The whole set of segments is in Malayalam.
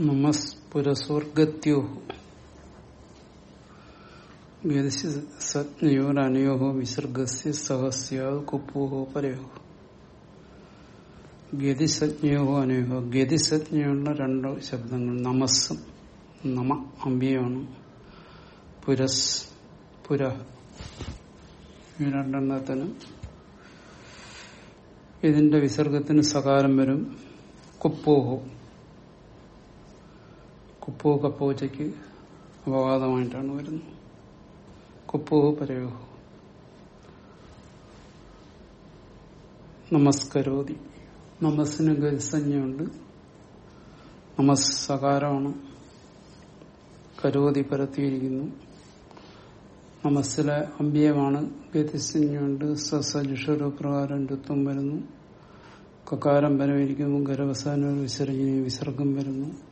നമസ്പുരസ്വർഗത്യോ സജ്ഞയോരനയോ വിസർഗസ്യ സഹസ്യ കുപ്പോഹോ പരയോ ഗതിസജ്ഞയോഹോ അനയോഹോ ഗതിസജ്ഞയുള്ള രണ്ട് ശബ്ദങ്ങൾ। നമസ് നമ അമ്പിയാണ് പുരസ് പുര. ഈ രണ്ടെണ്ണത്തിന് ഇതിന്റെ വിസർഗത്തിന് സകാരം വരും. കുപ്പോഹോ. കുപ്പോ കപ്പോച്ചയ്ക്ക് അപവാദമായിട്ടാണ് വരുന്നത്. കുപ്പോ പരയോ നമസ്കരോതി. നമസ്സിന് ഗത്സഞ്ജയുണ്ട് നമസ് സകാരമാണ്. കരോതി പരത്തിയിരിക്കുന്നു. നമസ്സിലെ അമ്പ്യമാണ്. ഗതിസഞ്ജയുണ്ട് സസജുഷരോ പ്രകാരം രുത്വം വരുന്നു. കകാരം വരവിരിക്കുമ്പോൾ ഗരവസാന വിസർജന വിസർഗം വരുന്നു.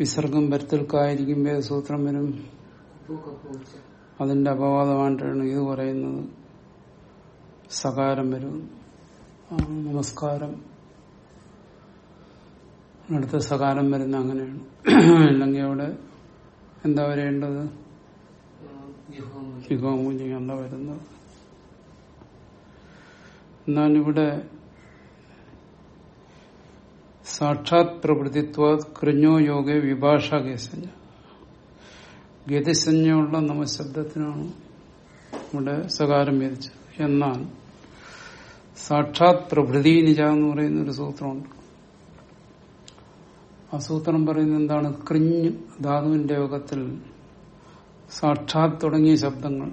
വിസർഗം വരുത്തൽക്കായിരിക്കും സൂത്രം വരും അതിന്റെ അപവാദമായിട്ടാണ് ഇത് പറയുന്നത്. സകാരം വരും. നമസ്കാരം. അടുത്ത സകാരം വരുന്ന അങ്ങനെയാണ്. അല്ലെങ്കിൽ അവിടെ എന്താ വരേണ്ടത്? യുഗമൂല്യം അല്ല വരുന്നത്? എന്നാൽ ഇവിടെ സാക്ഷാത് പ്രവൃത്തിത്വ കൃഞ്ഞോ യോഗ വിഭാഷ ഗതിസഞ്ജ ഗതിസഞ്ജയുള്ള നമശബ്ദത്തിനാണ് ഇവിടെ സകാരം വിധിച്ചത് എന്നാൽ സാക്ഷാത് പ്രഭൃതി നിജ എന്ന് പറയുന്ന ഒരു സൂത്രമുണ്ട്. ആ സൂത്രം പറയുന്നത് എന്താണ്? കൃഞ്ഞ് ധാതുവിന്റെ യോഗത്തിൽ സാക്ഷാത് തുടങ്ങിയ ശബ്ദങ്ങൾ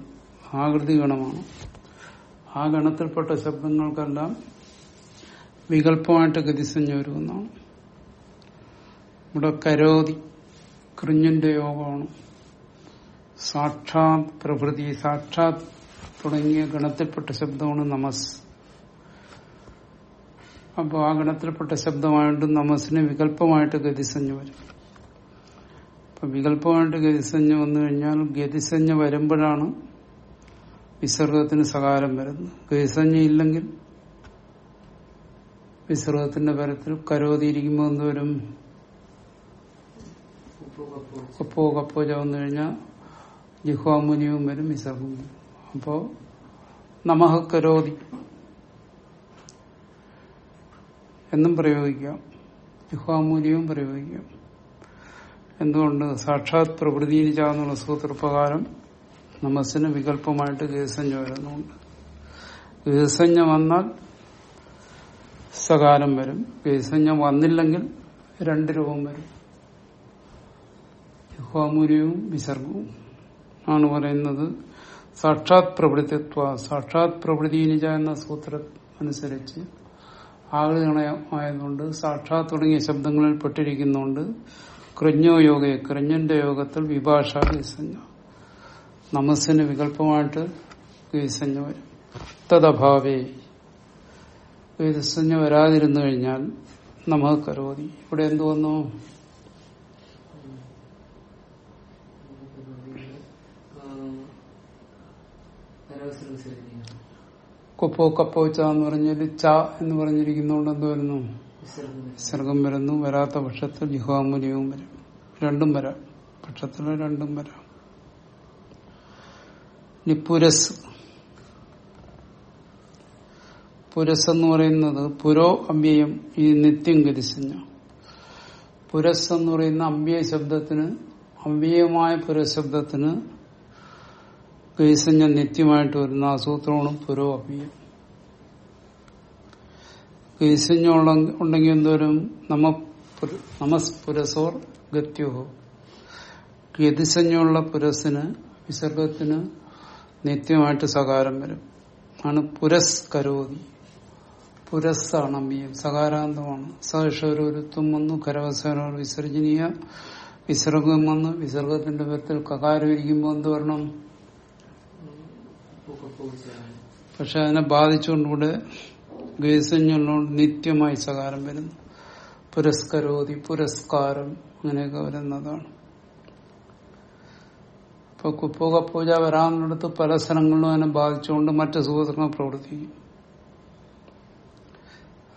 ആകൃതി ഗണമാണ്. ആ ഗണത്തിൽപ്പെട്ട ശബ്ദങ്ങൾക്കെല്ലാം വികല്പമായിട്ട് ഗതിസഞ്ജ വരുമെന്നാണ് ഇവിടെ കരോതി കൃഞ്ഞിന്റെ യോഗമാണ്. സാക്ഷാത് പ്രഭൃതി സാക്ഷാത് തുടങ്ങിയ ഗണത്തിൽപ്പെട്ട ശബ്ദമാണ് നമസ്. അപ്പോൾ ആ ഗണത്തിൽപ്പെട്ട ശബ്ദമായിട്ട് നമസിന് വികല്പമായിട്ട് ഗതിസഞ്ജ വരും. അപ്പൊ വികല്പമായിട്ട് ഗതിസഞ്ജ വന്നു കഴിഞ്ഞാൽ ഗതിസഞ്ജ വരുമ്പോഴാണ് വിസർഗത്തിന് സകാരം വരുന്നത്. ഗതിസഞ്ജ ഇല്ലെങ്കിൽ വിസർഗത്തിന്റെ പരത്തിൽ കരോതിയിരിക്കുമ്പോൾ എന്തുവരും കപ്പോ കപ്പോജ ചവന്നു കഴിഞ്ഞാൽ ജിഹ്വാമുനിയും വരും വിസർഗം അപ്പോ നമഹ കരോതി എന്നും പ്രയോഗിക്കാം. ജിഹ്വാമൂല്യവും പ്രയോഗിക്കാം. എന്തുകൊണ്ട്? സാക്ഷാത് പ്രകൃതിയിൽ ചാന്നുള്ള സൂത്രപ്രകാരം നമസ്സിന് വികല്പമായിട്ട് ഗീസഞ്ജ വരുന്നുണ്ട്. ഗീസഞ്ജ വന്നാൽ സകാലം വരും. ഗീസഞ്ജ വന്നില്ലെങ്കിൽ രണ്ട് രൂപം വരും. യുഹാമൂര്യവും വിസർഗവും ആണ് പറയുന്നത്. സാക്ഷാത് പ്രവൃത്തിത്വ സാക്ഷാത് പ്രവൃത്തിനിജ എന്ന സൂത്ര അനുസരിച്ച് ആകൃതമായതുകൊണ്ട് സാക്ഷാത് തുടങ്ങിയ ശബ്ദങ്ങളിൽ പെട്ടിരിക്കുന്നുണ്ട് കൃഞ്ഞോ യോഗ കൃഞ്ഞന്റെ യോഗത്തിൽ വിഭാഷ ഗീസഞ്ജ നമസ്സിന് വികല്പമായിട്ട് ഗീസഞ്ജ വരും. തദഭാവേ. വരാതിരുന്നു കഴിഞ്ഞാൽ നമുക്ക് കരോതി. ഇവിടെ എന്തു വന്നു കൊപ്പോ കപ്പോ ച എന്ന് പറഞ്ഞാൽ ച എന്ന് പറഞ്ഞിരിക്കുന്നതുകൊണ്ട് എന്ത് വരുന്നു. സർഗം വരുന്നു വരാത്ത പക്ഷത്തിൽ ജിഹാമൂല്യവും വരും. രണ്ടും വരാം. പക്ഷത്തിൽ രണ്ടും വരാം. ഇനി പുരസ്. പുരസ് എന്ന് പറയുന്നത് പുരോ അമ്പ്യം ഈ നിത്യം ഗതിസഞ്ജ പുരസ് എന്ന് പറയുന്ന അമ്പ്യ ശബ്ദത്തിന് അമ്പ്യമായ പുരശബ്ദത്തിന് ഗൈസഞ്ജ നിത്യമായിട്ട് വരുന്ന ആ സൂത്രമാണ് പുരോ അഭിയം. ഗൈസഞ്ജ ഉണ്ടെങ്കിൽ എന്തോരും? നമ നമസ്പുരസോർ ഗത്യോ. ഗതിസഞ്ജമുള്ള പുരസിന് വിസർഗത്തിന് നിത്യമായിട്ട് സകാരം വരും. ആണ് പുരസ് കരോതി പുരസ്സാണ് അമ്പിയം സകാരാന്തമാണ്. സഹഷോരുത്വം വന്നു കരവസന വിസർജനീയ. വിസർഗം വന്ന് വിസർഗത്തിന്റെ പേരത്തിൽ കകാരം ഇരിക്കുമ്പോൾ എന്ത് വരണം? പക്ഷെ അതിനെ ബാധിച്ചുകൊണ്ടുകൂടെ ഗേസഞ്ഞുള്ളതുകൊണ്ട് നിത്യമായി സകാരം വരുന്നു പുരസ്കരോതി പുരസ്കാരം അങ്ങനെയൊക്കെ വരുന്നതാണ്. ഇപ്പൊ കുപ്പോക പൂജ വരാമെന്നിടത്ത് പല സ്ഥലങ്ങളിലും അതിനെ ബാധിച്ചുകൊണ്ട് മറ്റു സുഹൃത്തുക്കൾ പ്രവർത്തിക്കും.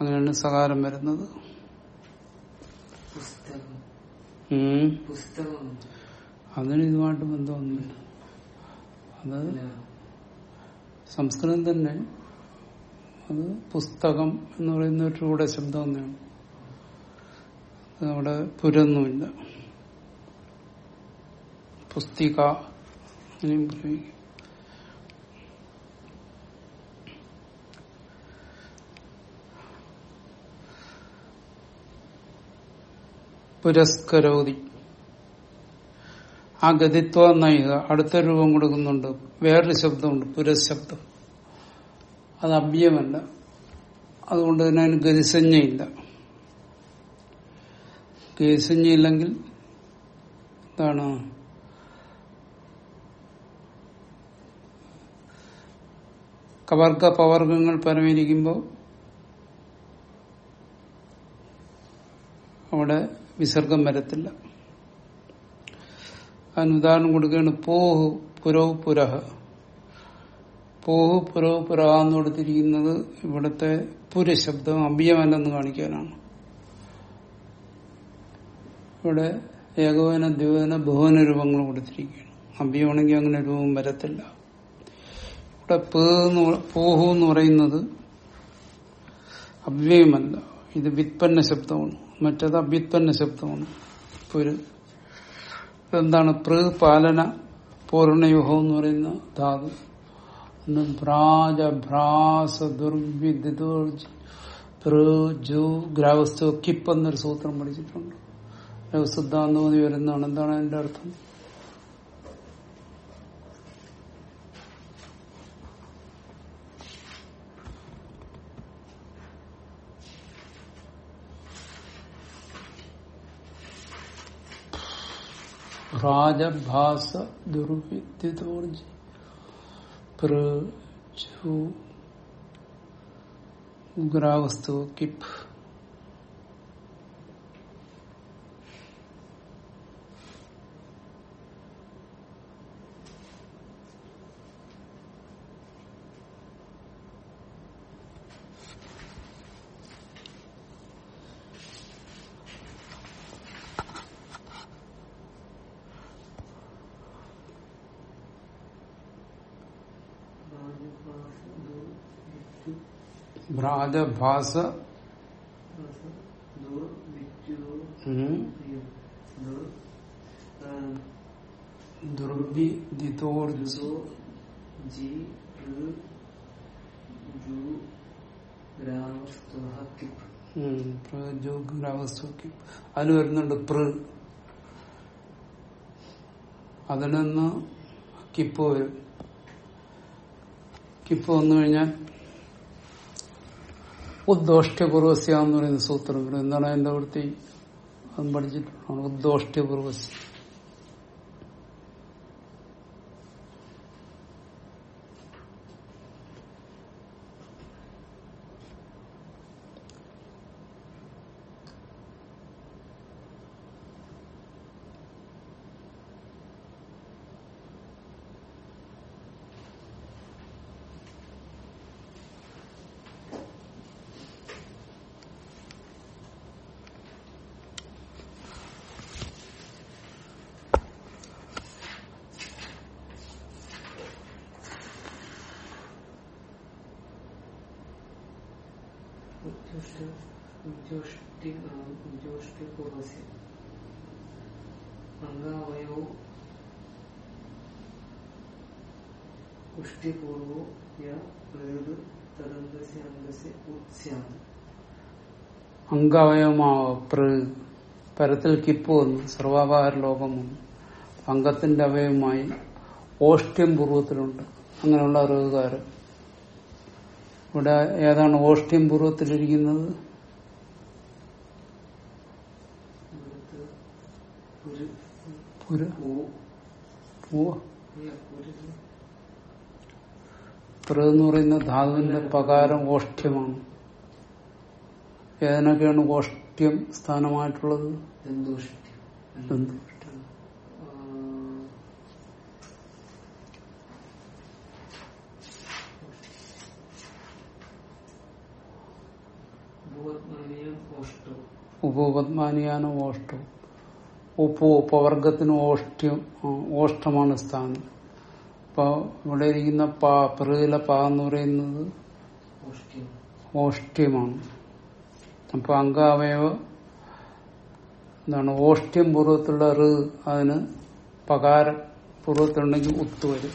അങ്ങനെയാണ് സകാരം വരുന്നത്. അതിന് ഇതുമായിട്ട് ബന്ധമൊന്നുമില്ല. അത്. സംസ്കൃതം തന്നെ അത് പുസ്തകം എന്ന് പറയുന്ന ഒരു കൂടെ ശബ്ദം തന്നെയാണ്. അവിടെ പുരൊന്നുമില്ല പുസ്തിക അങ്ങനെയും പ്രയോഗിക്കും പുരസ്കരോതി ആ ഗതിത്വ നയിക. അടുത്ത രൂപം കൊടുക്കുന്നുണ്ട്. വേറൊരു ശബ്ദമുണ്ട്. പുരശബ്ദം. അത് അഭ്യമല്ല. അതുകൊണ്ട് തന്നെ അതിന് ഗതിസഞ്ജയില്ല. ഗതിസഞ്ജയില്ലെങ്കിൽ എന്താണ്? കവർഗ പവർഗങ്ങൾ പരമിരിക്കുമ്പോൾ അവിടെ വിസർഗം വരത്തില്ല. അതിന് ഉദാഹരണം കൊടുക്കുകയാണ് പോഹു പുരവ് പുരഹ. പോഹു പുരവ് പുരഹ എന്ന് കൊടുത്തിരിക്കുന്നത് ഇവിടുത്തെ പുരശബ്ദം അഭ്യമല്ലെന്ന് കാണിക്കാനാണ്. ഇവിടെ ഏകോപന ദ്വിവന ബഹുവന രൂപങ്ങൾ കൊടുത്തിരിക്കുകയാണ്. അഭ്യമാണെങ്കിൽ അങ്ങനെ രൂപം വരത്തില്ല. ഇവിടെ പോഹു എന്ന് പറയുന്നത് അവ്യയമല്ല. ഇത് വിത്പന്ന ശബ്ദമാണ്. മറ്റത് അഭ്യുത്പന്ന ശബ്ദമാണ്. പുര് എന്താണ് പാലന പൂർണയുഹം എന്ന് പറയുന്ന ധാതു. ഗ്രാവസ്ഥ കിപ്പ് എന്നൊരു സൂത്രം പഠിച്ചിട്ടുണ്ട്. സിദ്ധാന്തമതി വരുന്നതാണ്. എന്താണ് അതിന്റെ അർത്ഥം? ഭ്രാജഭാസ ദുർവിദ്യോർജ് പൃ ജു ഗ്രാവസ്തു കിപ്പ് ജു അതിന് വരുന്നുണ്ട് പൃ. അതിൽ നിന്ന് കിപ്പ് വരും. കിപ്പ് വന്നു കഴിഞ്ഞാൽ ഉദ്ദോഷ്ട്യപൂർവസ്യ എന്ന് പറയുന്ന സൂത്രം എന്താണ്? എന്റെ വൃത്തി? അതും പഠിച്ചിട്ടുള്ളതാണ് ഉദ്ദോഷ്ട്യപൂർവസ്യ. അംഗവയവമാവ പ്ര പരത്തിൽ കിപ്പ് വന്നു സർവാഭാര ലോകം വന്നു അംഗത്തിന്റെ അവയവമായി ഓഷ്ട്യം പൂർവത്തിലുണ്ട് അങ്ങനെയുള്ള അറിവുകാരൻ. ഇവിടെ ഏതാണ് ഓഷ്ട്യം പൂർവത്തിലിരിക്കുന്നത് പുര പൂവ അല്ല ഒരു പൃ എന്ന് പറയുന്ന ധാതുവിന്റെ പകാരം ഓഷ്ട്യമാണ് ഏതിനൊക്കെയാണ് ഓഷ്ട്യം സ്ഥാനമായിട്ടുള്ളത്? ഉപപത്മാനിയാണ് ഓഷ്ടം ഉപ്പു ഉപവർഗത്തിന് ഓഷ്ട്യം ഓഷ്ടമാണ് സ്ഥാനം. ഇവിടെ ഇരിക്കുന്ന പാ പ്രകൃതിയിലെ പാ എന്ന് പറയുന്നത് ഓഷ്ട്യം ഓഷ്ട്യമാണ്. അപ്പൊ അംഗാവയവ എന്താണ് ഓഷ്ട്യം പൂർവത്തിലുള്ള റ് അതിന് പകാരം പൂർവത്തിലുണ്ടെങ്കിൽ ഉത്ത് വരും.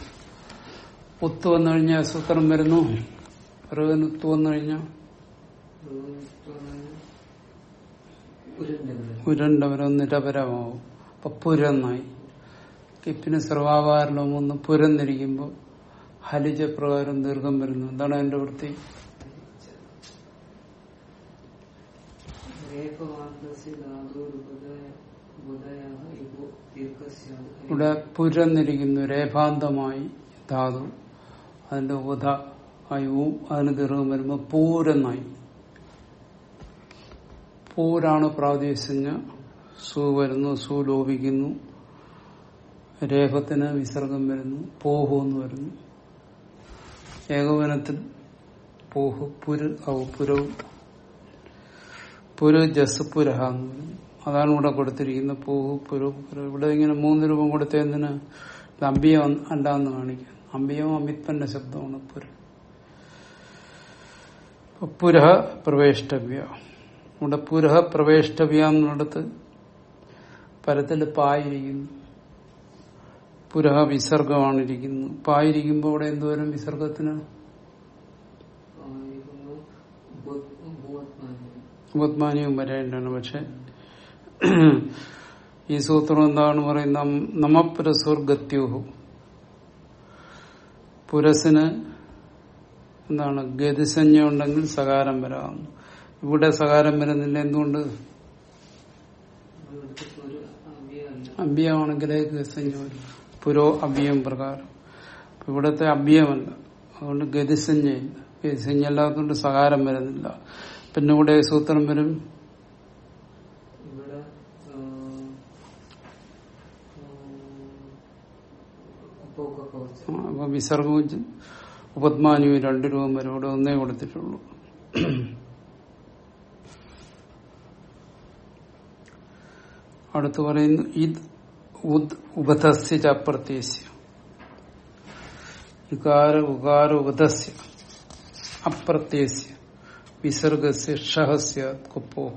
ഉത്ത് വന്നു കഴിഞ്ഞാൽ സൂത്രം വരുന്നു. റിന് ഉത്ത് വന്നു കഴിഞ്ഞാൽ ഉരണ്ടവരം നിരപരമാവും. അപ്പൊ പുരന്നായി കിപ്പിന് സർവാകാരണം ഒന്ന് പുരന്നിരിക്കുമ്പോൾ ഹലിജ പ്രകാരം ദീർഘം വരുന്നു. എന്താണ് അതിന്റെ വൃത്തി? ഇവിടെ പുരന്നിരിക്കുന്നു രേഖാന്തമായി ധാതു. അതിന്റെ ഉദ അയവും അതിന് ദീർഘം വരുമ്പോൾ പൂരന്നായി പൂരാണ് പ്രാദേശിക സു വരുന്നു സു ലോപിക്കുന്നു. രേഖത്തിന് വിസർഗം വരുന്നു പോഹു എന്ന് വരുന്നു. ഏകവനത്തിൽ പോഹു പുര് ഔ പുരവും പുരു ജസ് പുരഹ എന്ന് പറയുന്നു അതാണ് ഇവിടെ കൊടുത്തിരിക്കുന്നത് പൂഹു പുരു പുര. ഇവിടെ ഇങ്ങനെ മൂന്ന് രൂപം കൊടുത്തതിന് അമ്പിയം അല്ലാന്ന് കാണിക്കാം അമ്പിയം അമിത്പന്റെ ശബ്ദമാണ് പുര. പുരഹ പ്രവേഷ്ടവ്യ ഇവിടെ പുരഹ പ്രവേഷ്ടവ്യ എന്നിടത്ത് പരത്തിൽ പായിരിക്കുന്നു. പുരഹ വിസർഗമാണ് ഇരിക്കുന്നത് പായിരിക്കുമ്പോൾ അവിടെ എന്തോരം വിസർഗത്തിന്? ഉപത്മാനിയും വരേണ്ടതാണ് പക്ഷെ ഈ സൂത്രം എന്താണ് പറയുന്നത്? നമപുരസൂർ ഗത്യൂഹു പുരസിന് എന്താണ്? ഗതിസഞ്ജ ഉണ്ടെങ്കിൽ സകാരം വരാവുന്നു ഇവിടെ സകാരം വരുന്നില്ല. എന്തുകൊണ്ട്? അഭ്യമാണെങ്കിലേ ഗതിസഞ്ജ വരും. പുരോ അഭ്യം പ്രകാരം. ഇവിടത്തെ അഭ്യമല്ല അതുകൊണ്ട് ഗതിസഞ്ജയില്ല ഗതിസഞ്ജ അല്ലാത്തതുകൊണ്ട് സകാരം വരുന്നില്ല. പിന്നെ ഇവിടെ സൂത്രം വരും? അപ്പൊ വിസർഗവും ഉപത്മാനിയും രണ്ടു രൂപം വരും. ഇവിടെ ഒന്നേ കൊടുത്തിട്ടുള്ളൂ. അടുത്ത് പറയുന്നു ഇത് ഉപധസ്യ ചപ്രത്യസ്യ ഇകാര ഉകാര ഉപധസ്യ. അപ്രത്യസ്യ. വിസർഗസ്യ ഷഹസ്യ കുപ്പോ.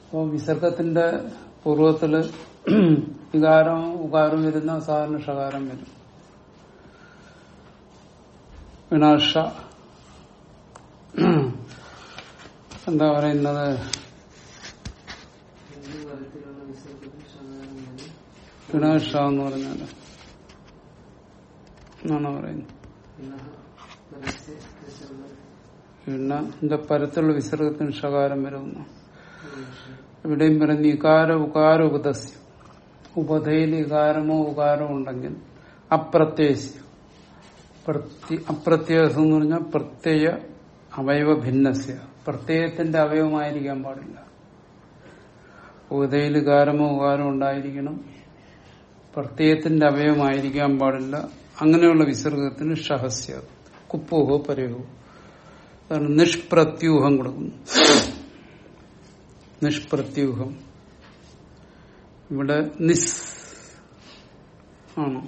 അപ്പോ വിസർഗത്തിന്റെ പൂർവത്തിൽ വികാരം ഉകാരം വരുന്ന സാധാരണ ഷകാരം വരും. വിനാഷ എന്താ പറയുന്നത്? വിനാശ എന്ന് പറഞ്ഞാൽ? എന്നാണ് പറയുന്നത്? പുനഃ പരത്തുള്ള വിസർഗത്തിന് ഷകാരം വരുന്നു. ഇവിടെയും പറയുന്നു ഇകാര ഉകാര ഉപദസ്യം. ഉപതയിൽ ഇകാരമോ ഉകാരമോ ഉണ്ടെങ്കിൽ അപ്രത്യസ്യം. പ്രത്യ- അപ്രത്യസം എന്ന് പറഞ്ഞാൽ പ്രത്യയ അവയവ ഭിന്നസ്യ. പ്രത്യയത്തിന്റെ അവയവമായിരിക്കാൻ പാടില്ല. ഉപതയിൽ കാരമോ ഉകാരമോ ഉണ്ടായിരിക്കണം. പ്രത്യയത്തിന്റെ അവയവമായിരിക്കാൻ പാടില്ല. അങ്ങനെയുള്ള വിസർഗത്തിന് ഷഹസ്യ കുപ്പോഹോ പരയോ നിഷ്പ്രത്യൂഹം കൊടുക്കുന്നു. നിഷ്പ്രത്യൂഹം. ഇവിടെ നിസ് ആണ്.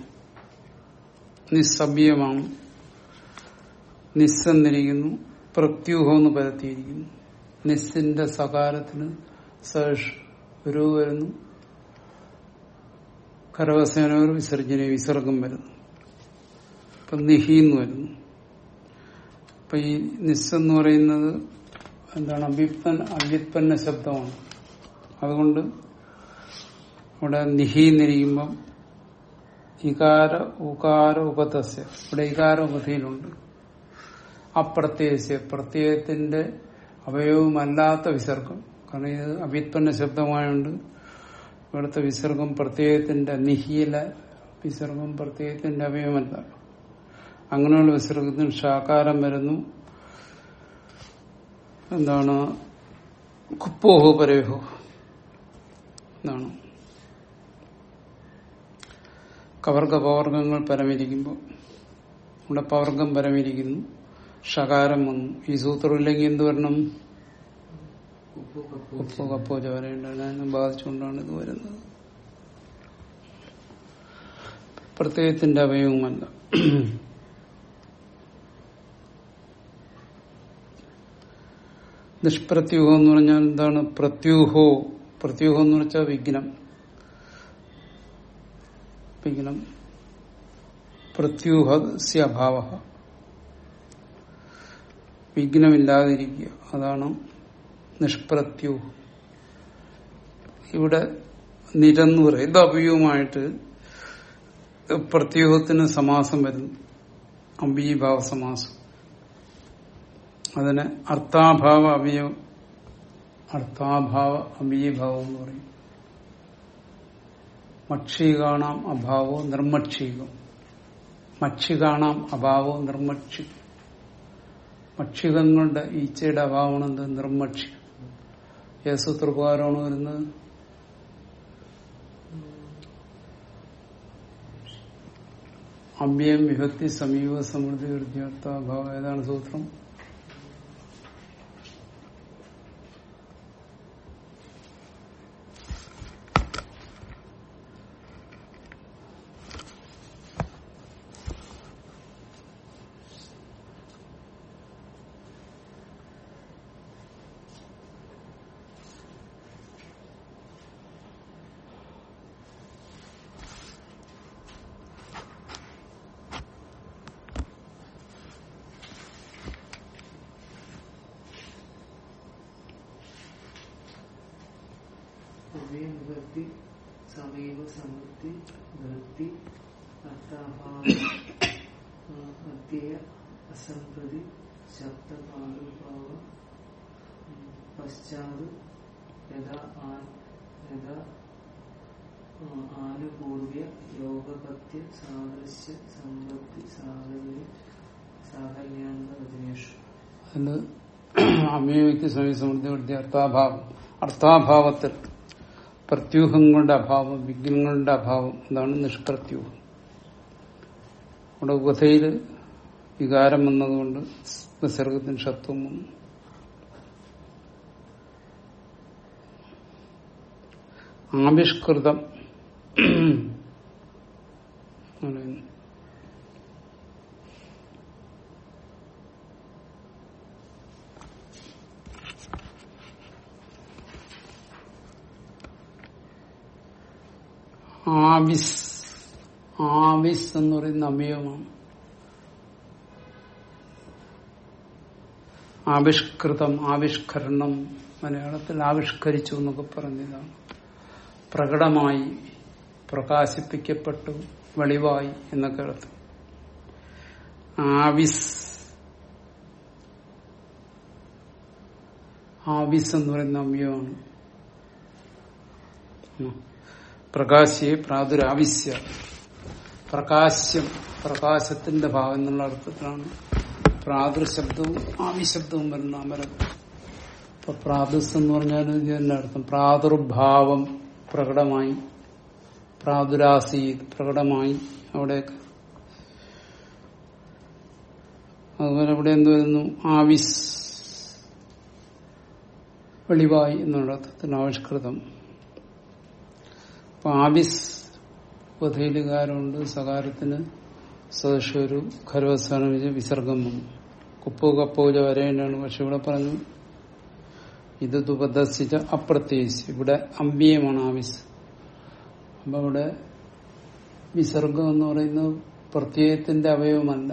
നിസ്സഭ്യമാണ് നിസ്സെന്നിരിക്കുന്നു. പ്രത്യൂഹം എന്ന് പരത്തിയിരിക്കുന്നു. നിസ്സിന്റെ സകാരത്തിന് സേഷ് ഒരു വരുന്നു കരവസേന വിസർജന വിസർഗം വരുന്നു. ഇപ്പൊ നിഹി എന്ന് വരുന്നു. അപ്പൊ ഈ നിസ് എന്ന് പറയുന്നത് എന്താണ്? അഭ്യുത്പൻ അവ്യുത്പന്ന ശബ്ദമാണ്. അതുകൊണ്ട് ഇവിടെ നിഹി എന്നിരിക്കുമ്പം ഇകാര ഉകാര ഉപതസ്യ. ഇവിടെ ഇകാര ഉപതിയിലുണ്ട് അപ്രത്യയസ്യ. പ്രത്യയത്തിന്റെ അവയവമല്ലാത്ത വിസർഗം. കാരണം ഇത് അവ്യുത്പന്ന ശബ്ദമായുണ്ട്. ഇവിടുത്തെ വിസർഗം പ്രത്യേകത്തിന്റെ നിഹിയില വിസർഗം പ്രത്യേകത്തിന്റെ അവയവമല്ല അങ്ങനെയുള്ള വിസർഗത്തിന് ഷാകാരം വരുന്നു. എന്താണ്? കുപ്പോഹോ പരേഹോ. എന്താണ്? കവർഗ പവർഗങ്ങൾ പരമിരിക്കുമ്പോൾ ഇവിടെ പവർഗം പരമിരിക്കുന്നു. ഷകാരം വന്നു. ഈ സൂത്രം ഇല്ലെങ്കിൽ എന്ത് വരണം? കുപ്പു കപ്പു ഉപ്പ് കപ്പോച വരേണ്ടത് ബാധിച്ചുകൊണ്ടാണ് ഇത് വരുന്നത്. പ്രത്യേകത്തിന്റെ അവയവുമല്ല നിഷ്പ്രത്യൂഹം എന്ന് പറഞ്ഞാൽ എന്താണ്? പ്രത്യൂഹോ. പ്രത്യൂഹം എന്ന് വെച്ചാൽ വിഘ്നം. വിഘ്നം. പ്രത്യൂഹസ്യഭാവ വിഘ്നമില്ലാതിരിക്കുക. അതാണ് നിഷ്പ്രത്യൂഹം ഇവിടെ നിരന്ന് പറയും അഭിയുമായിട്ട് പ്രത്യൂഹത്തിന് സമാസം വരുന്നു അമ്പിഭാവ സമാസം അതിന് അർത്ഥാഭാവ അഭിയ അർത്ഥാഭാവ അമ്പീഭാവം എന്ന് പറയും. മക്ഷി മക്ഷികാണാം അഭാവോ നിർമ്മക്ഷികം മക്ഷികാണാം അഭാവോ നിർമ്മക്ഷി മക്ഷികങ്ങളുടെ ഈച്ചയുടെ അഭാവമാണ് എന്ത് നിർമ്മക്ഷി സൂത്രപ്രകാരമാണ് വരുന്നത് അമ്യം വിഭക്തി സമീപ സമൃദ്ധി വൃദ്ധിയർത്ഥ അഭാവം ഏതാണ് സൂത്രം? വിഭക്തി സമീപ സമൃദ്ധി വൃത്തി അർത്ഥാഭാവ ആ, അസംപ്രതി ശബ്ദ പ്രാദുർഭാവ ഉം, പശ്ചാത് യഥാ യഥാ ആനുപൂർവ്യ യോഗപത്യ സാദൃശ്യ സമ്പത്തി സാകല്യ സാകല്യാന്ത അമേവയ്ക്ക് സമയ സമൃദ്ധി അർത്ഥാഭാവം അർത്ഥാഭാവത്തിൽ പ്രത്യൂഹങ്ങളുടെ അഭാവം വിഘ്നങ്ങളുടെ അഭാവം അതാണ് നിഷ്പ്രത്യൂഹം നമ്മുടെ ഉപഥയിൽ വികാരം വന്നതുകൊണ്ട് നിസർഗത്തിന് ഷത്വം വന്നു ആവിഷ്കൃതം. ആവിസ് ആവിസ് എന്ന് പറയുന്ന അവയവമാണ് ആവിഷ്കൃതം ആവിഷ്കരണം മലയാളത്തിൽ ആവിഷ്കരിച്ചു എന്നൊക്കെ പറഞ്ഞതാണ്. പ്രകടമായി പ്രകാശിപ്പിക്കപ്പെട്ടു വെളിവായി എന്നൊക്കെ അർത്ഥം. ആവിസ് ആവിസ് എന്ന് പറയുന്ന ഉം. പ്രകാശിയെ പ്രാദുരാവിശ്യ പ്രകാശ്യം പ്രകാശത്തിന്റെ ഭാഗം എന്നുള്ള അർത്ഥത്തിലാണ്. പ്രാതൃശബ്ദവും ആവിശബ്ദവും വരുന്ന അമരം. ഇപ്പൊ പ്രാദുസ് എന്ന് പറഞ്ഞാൽ ഇതിന്റെ അർത്ഥം. പ്രാദുർഭാവം പ്രകടമായി. പ്രാദുരാസി പ്രകടമായി അവിടെയൊക്കെ. അതുപോലെ ഇവിടെ എന്ത് വരുന്നു? ആവിസ് വെളിവായി എന്നുള്ള അർത്ഥത്തിന് ആവിഷ്കൃതം. അപ്പൊ ആവിസ് ഉപധൈലുകാരമുണ്ട് സകാരത്തിന് സദസ്വരു ഖരവസ്ഥാനം വെച്ച് വിസർഗം വന്നു കുപ്പോ കപ്പോജ വരേണ്ടാണ് പക്ഷെ ഇവിടെ പറഞ്ഞു ഇത് ദുപദർശിച്ച അപ്രത്യേകിച്ച് ഇവിടെ അമ്പിയമാണ് ആവിസ് അപ്പൊ ഇവിടെ വിസർഗം എന്ന് പറയുന്നത് പ്രത്യയത്തിന്റെ അവയവമല്ല.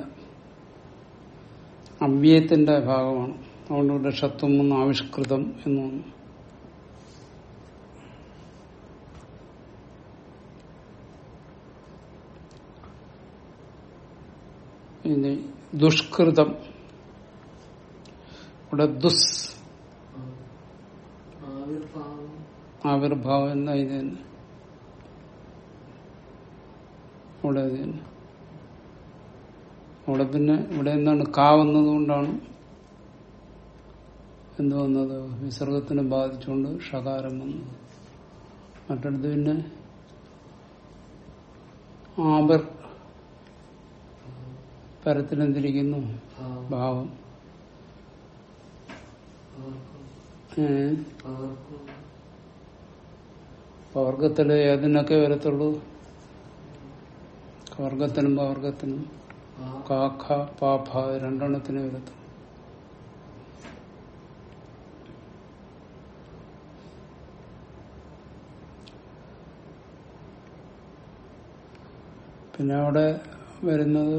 അമ്പിയത്തിന്റെ ഭാഗമാണ്. അതുകൊണ്ട് ഇവിടെ ഷത്വം ഒന്ന് ആവിഷ്കൃതം എന്ന് വന്നു ഇനി ദുഷ്കൃതം. ഇവിടെ ദുസ്. ആവിർഭാവം എന്ന ഇത് തന്നെ. ഇവിടെ ഇത് തന്നെ. അവിടെ പിന്നെ ഇവിടെ എന്താണ് കാവുന്നതുകൊണ്ടാണ് എന്ത് വന്നത്? വിസർഗത്തിനെ ബാധിച്ചുകൊണ്ട് ഷകാരം വന്നത്. മറ്റടുത്ത് പിന്നെ ആബർ പരത്തിലെന്തിരിക്കുന്നു ഭാവം. ഭാവം പവർഗത്തിൽ ഏതിനൊക്കെ വരത്തുള്ളൂ? വർഗത്തിനും പവർഗത്തിനും. കാക്ക കാഖ പാഫ രണ്ടെണ്ണത്തിനും വരത്തുള്ളൂ പിന്നെ അവിടെ വരുന്നത്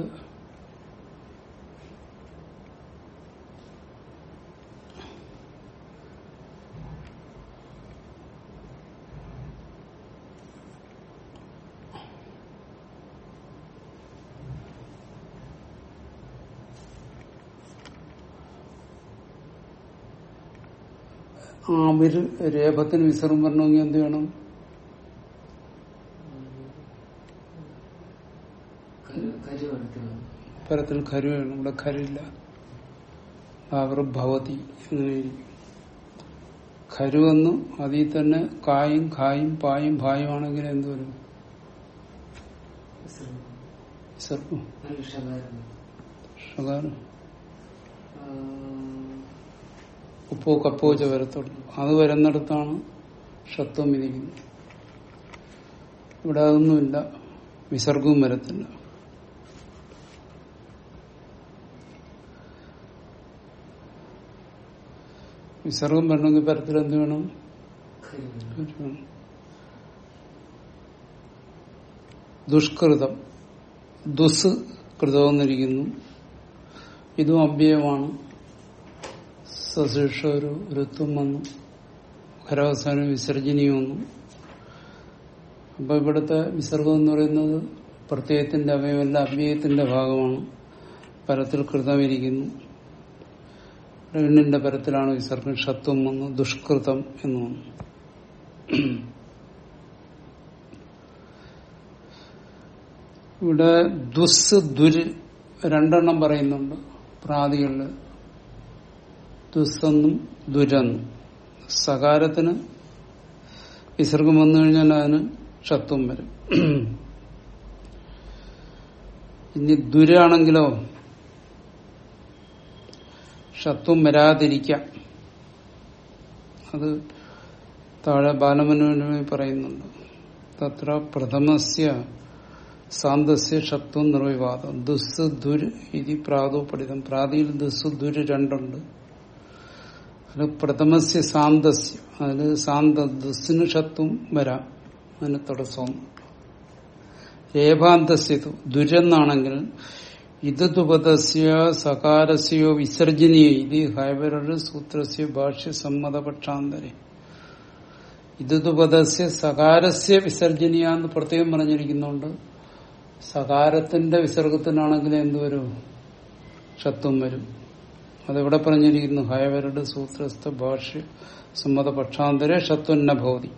ആമിര് രേപത്തിന് വിസർഗം വരണമെങ്കിൽ എന്ത് വേണം? പരത്തിൽ ഖരു വേണം ഇവിടെ ഖരില്ല ആവിർഭവതി എങ്ങനെയായിരിക്കും ഖരു എന്ന് അതിൽ തന്നെ കായും ഖായും പായും ഭായും ആണെങ്കിൽ എന്ത് വരും? സർപ്പം ഷകാരം ഉപ്പോ കപ്പോ ച വരത്തുള്ളൂ. അത് വരുന്നിടത്താണ് ഷത്വം വിധിക്കുന്നത് ഇവിടെ അതൊന്നുമില്ല. വിസർഗവും വരത്തില്ല. വിസർഗം വരണമെങ്കിൽ പരത്തിൽ എന്ത് വേണം. ദുഷ്കൃതം. ദുസ് കൃതമെന്നിരിക്കുന്നു ഇതും അവ്യയമാണ് സശിക്ഷ ഒരു ഋത്വം വന്നു. ഖരാവസാനം വിസർജനീയം വന്നു. അപ്പൊ ഇവിടുത്തെ വിസർഗം എന്ന് പറയുന്നത് പ്രത്യയത്തിന്റെ അവയമല്ല അവ്യയത്തിന്റെ ഭാഗമാണ്. പരത്തിൽ കൃതമിരിക്കുന്നു. എണ്ണിന്റെ പരത്തിലാണ് വിസർഗം. ഷത്വം വന്നു ദുഷ്കൃതം എന്ന് വന്നു. ഇവിടെ ദുസ് ദുര് രണ്ടെണ്ണം പറയുന്നുണ്ട് പ്രാതികളിൽ. ദുസ്സെന്നും ദുരെന്നും. സകാരത്തിന് വിസർഗം വന്നു കഴിഞ്ഞാൽ അതിന് ഷത്വം വരും. ഇനി ദുരാണെങ്കിലോ ഷത്വം വരാതിരിക്കാം. അത് താഴെ ബാലമനുവിനുമായി പറയുന്നുണ്ട്. തത്ര പ്രഥമസ്യ സാന്തസ്യ ഷത്വം നിർവിവാദം. ദുസ് ദുര് ഇതി പ്രാതോ പഠിതം പ്രാതിയിൽ ദുസ് ദുര് രണ്ടുണ്ട്. അത് പ്രഥമസ്യ സാന്തസ്യ അതിന് സാന്ത ദുസ്സിന് ഷത്വം വരാം. അതിന് തടസ്സവും. രേഭാന്തസ്യതു ദുരെന്നാണെങ്കിൽ ഇത് സകാരസ്യോ വിസർജനീയ ഇത് ഹൈവരുടെ സൂത്രസ്യ ഭാഷ്യ സമ്മതപക്ഷാന്തരെ. ഇത് തുപതസ്യ സകാരസ്യ വിസർജനീയ എന്ന് പ്രത്യേകം പറഞ്ഞിരിക്കുന്നുണ്ട്. സകാരത്തിന്റെ വിസർഗത്തിനാണെങ്കിൽ എന്തുവരും? ഷത്വം വരും. അതെവിടെ പറഞ്ഞിരിക്കുന്നു ഹയവരുടെ സൂത്രസ്ഥ ഭാഷ്യ സമ്മതപക്ഷാന്തരെ ഷത്വന്ന ഭവതി.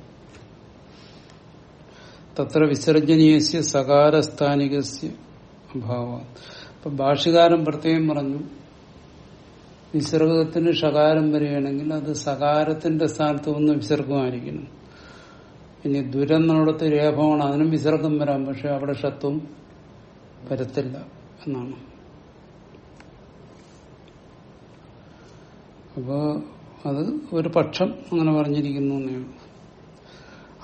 തത്ര വിസർജനീയസ്യ സകാരസ്ഥാനികസ്യ അഭാവ അപ്പൊ ഭാഷകാരം പ്രത്യേകം പറഞ്ഞു വിസർഗത്തിന് ഷകാരം വരികയാണെങ്കിൽ അത് സകാരത്തിന്റെ സ്ഥാനത്ത് ഒന്ന് വിസർഗമായിരിക്കണം. ഇനി ദുരെന്നിടത്ത് രേഖമാണ് അതിനും വിസർഗം വരാം പക്ഷെ അവിടെ ഷത്വം വരത്തില്ല എന്നാണ്. അപ്പോ അത് ഒരു പക്ഷം അങ്ങനെ പറഞ്ഞിരിക്കുന്നു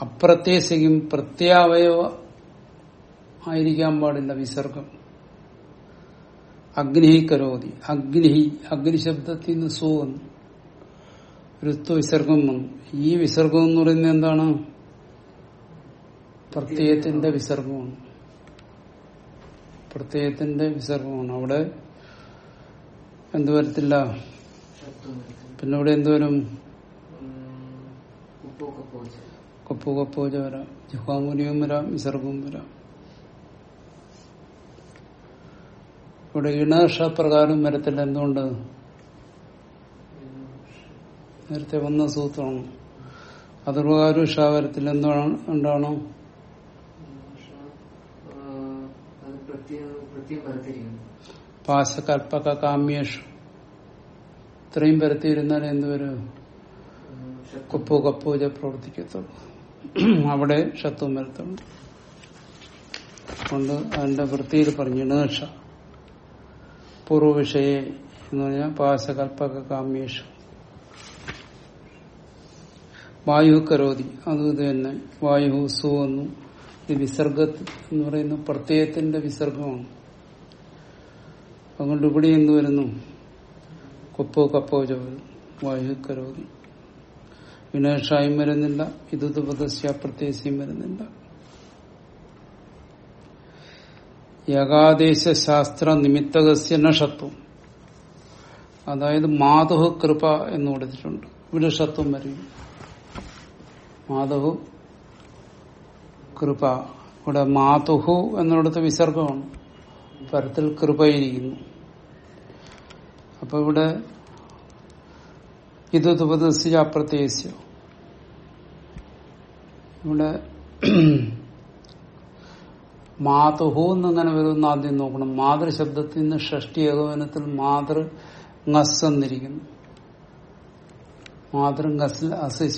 അപ്രത്യസിക്കും പ്രത്യാവയവ ആയിരിക്കാൻ പാടില്ല വിസർഗം. അഗ്നിഹി കരോതി. അഗ്നി അഗ്നിശബ്ദത്തിൽ നിന്ന് സു വന്നു. ഋത്വ വിസർഗം വന്നു. ഈ വിസർഗം എന്ന് പറയുന്നത് എന്താണ്? പ്രത്യയത്തിന്റെ വിസർഗമാണ്. പ്രത്യയത്തിന്റെ വിസർഗമാണ്. അവിടെ എന്തു വരത്തില്ല? പിന്നെ ഇവിടെ പോച്ച് കൊപ്പു കൊപ്പൂജ വരാം. ജുഹാമുനിയും വരാം വിസർഗവും വരാം. ഇവിടെ ഇണഷ പ്രകാരം വരത്തില്ല. എന്തുകൊണ്ട്? നേരത്തെ വന്ന സൂത്രമാണ് അതുപ്രകാരം ഷാ വരത്തില്ല. എന്താണ് എന്താണ്? പാശകൽപ്പക കാമ്യേഷു ഇത്രയും പരത്തിയിരുന്നാൽ എന്തുവരും കൊപ്പു കപ്പൂജ പ്രവർത്തിക്കത്തുള്ളൂ. അവിടെ ഷത്വം വരത്തുള്ളൂ കൊണ്ട് അതിന്റെ വൃത്തിയിൽ പറഞ്ഞു നേഷ പൂർവവിഷയെ എന്ന് പറഞ്ഞാൽ പാശകൽപ്പക കാമ്യേഷ. വായു കരോതി. അത് ഇത് തന്നെ. വായു സു എന്നും. ഇത് വിസർഗ എന്ന് പറയുന്ന പ്രത്യയത്തിന്റെ വിസർഗമാണ്. അതുകൊണ്ട് ഇവിടെ എന്ത് വരുന്നു? കൊപ്പോ കപ്പോ ചോദി വായു കരോതി വിനേഷായും വരുന്നില്ല. ഇതു പ്രത്യേകിച്ചും വരുന്നില്ല. യകാദേശ ശാസ്ത്ര നിമിത്തകസ്യ നഷത്വം അതായത് മാതുഹ കൃപ എന്ന് കൊടുത്തിട്ടുണ്ട് ഇവിടെ ഷത്വം വരും. മാധു കൃപ. ഇവിടെ മാതുഹു എന്നിടത്ത് വിസർഗമാണ്. പരത്തിൽ കൃപയിരിക്കുന്നു അപ്പൊ ഇവിടെ ഇത് ഉപദേശിച്ച അപ്രത്യേകിച്ചോ ഇവിടെ മാതുഹു എന്നങ്ങനെ വരുമെന്ന് ആദ്യം നോക്കണം. മാതൃശബ്ദത്തിൽ നിന്ന് ഷഷ്ടി ഏകോപനത്തിൽ മാതൃ ഖസ് എന്നിരിക്കുന്നു. മാതൃ ഖസ് അസ്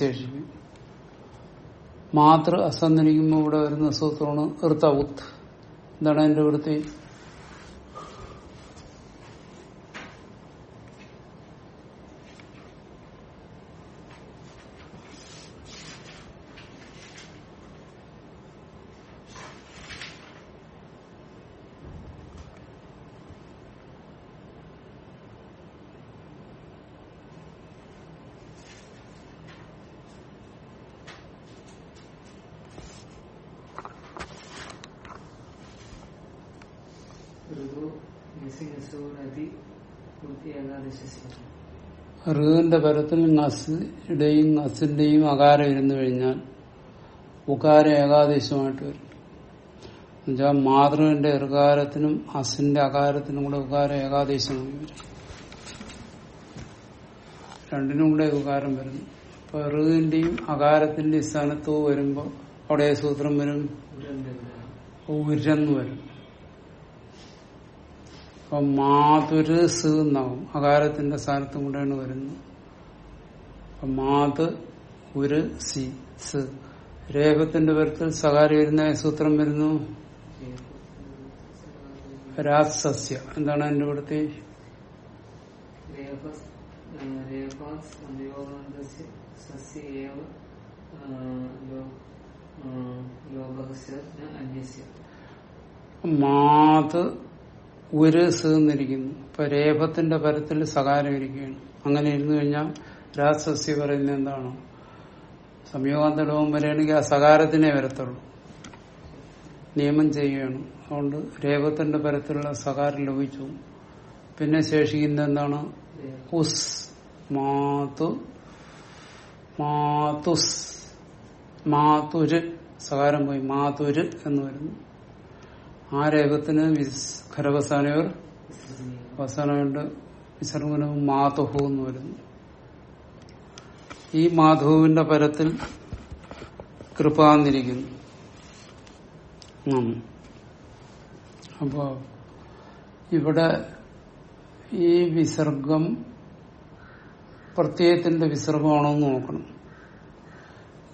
മാതൃ അസ് എന്നിരിക്കുമ്പോൾ ഇവിടെ വരുന്ന സൂത്രമാണ് ഇർത്തവുത്ത് എന്താണ് എന്റെ വൃത്തി ഋതു നിസി നിസു നദി കുട്ടി ഏകാദശി ഋവിന്റെ പരത്തിൽ ngസിന്റെയും നസിന്റെയും അകാരം ഇരുന്നു കഴിഞ്ഞാൽ ഉകാര ഏകാദേശമായിട്ട് വരും. എന്നുവെച്ചാൽ മാതൃവിന്റെ ഋകാരത്തിനും അസിന്റെ അകാരത്തിനും കൂടെ ഉകാര ഏകാദേശമായി വരും. രണ്ടിനും കൂടെ ഉകാരം വരുന്നു. അപ്പൊ ഋവിന്റെയും അകാരത്തിന്റെയും സ്ഥാനത്ത് വരുമ്പോൾ അവിടെ സൂത്രം വരും. ഉരന്ന് വരും. അപ്പൊ മാതുര് സ് എന്നാവും. അകാരത്തിന്റെ സ്ഥാനത്തും കൂടെയാണ് വരുന്നത്. അപ്പൊ മാത് ഉര് സി സ്. രേഖത്തിന്റെ പേരത്തിൽ സകാരി വരുന്ന സൂത്രം വരുന്നു. രാസസ്യ. എന്താണ് എന്റെ ഇവിടുത്തെ മാത് ഒരു സ് എന്നിരിക്കുന്നു. ഇപ്പൊ രേഖത്തിന്റെ പരത്തിൽ സകാരം ഇരിക്കുകയാണ്. അങ്ങനെ ഇരുന്നു കഴിഞ്ഞാൽ രാസസ്യ പറയുന്നത് എന്താണ്? സംയോഗാന്ത ലോകം വരികയാണെങ്കിൽ ആ സകാരത്തിനെ വരത്തുള്ളൂ. നിയമം ചെയ്യുകയാണ്. അതുകൊണ്ട് രേഖത്തിന്റെ പരത്തിലുള്ള സകാരം ലഭിച്ചു. പിന്നെ ശേഷിക്കുന്ന എന്താണ്? ഉസ് മാതു മാതുസ് മാതുര്. സകാരം പോയി. മാതുര് എന്ന് വരുന്നു. ആ രേഖത്തിന് ഖരവസാനവർ അവസാനമായിട്ട് വിസർഗനവും മാധുഹു എന്ന് വരുന്നു. ഈ മാധുവിന്റെ പരത്തിൽ കൃപാന്നിരിക്കുന്നു. അപ്പോ ഇവിടെ ഈ വിസർഗം പ്രത്യയത്തിന്റെ വിസർഗമാണോ എന്ന് നോക്കണം.